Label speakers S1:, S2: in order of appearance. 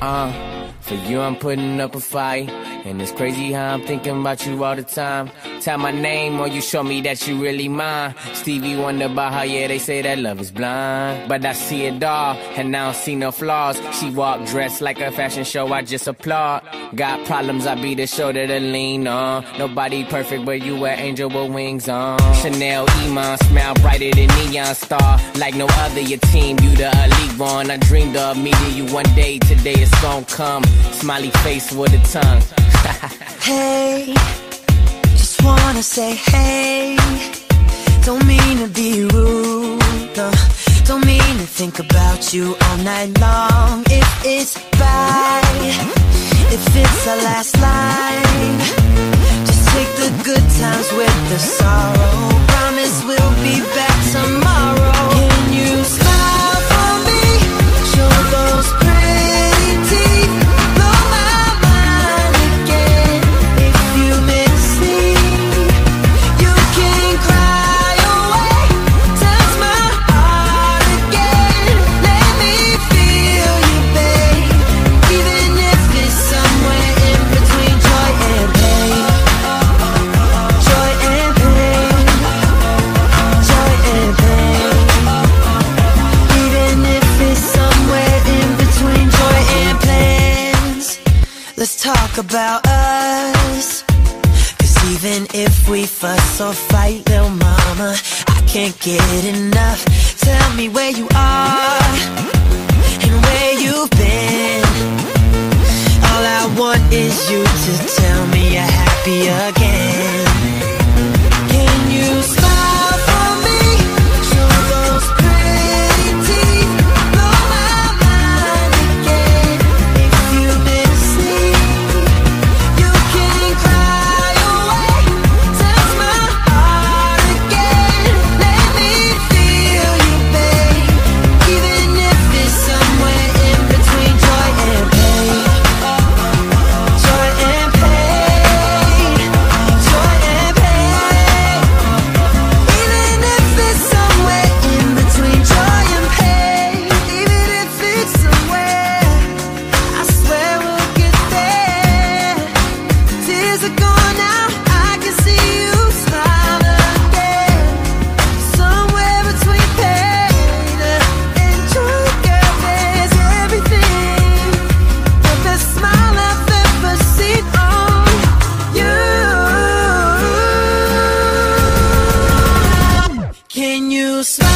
S1: Uh, for you I'm putting up a fight. And it's crazy how I'm thinking about you all the time. Tell my name or you show me that you really mine. Stevie wonder about how, yeah, they say that love is blind. But I see it all, and I don't see no flaws. She walk dressed like a fashion show, I just applaud. Got problems, I be the shoulder to lean on. Nobody perfect, but you an angel with wings on. Chanel Iman smile brighter than neon star. Like no other, your team, you the elite one. I dreamed of meeting you one day, today it's gon' come. Smiley face with a tongue.
S2: hey, wanna say hey. Don't mean to be rude, uh, don't mean to think about you all night long. If it's right, if it's our last line, talk about us. Cause even if we fuss or fight, little mama, I can't get enough. Tell me where you are and where you've been. All I want is you to tell me you're happy again. You. Smile?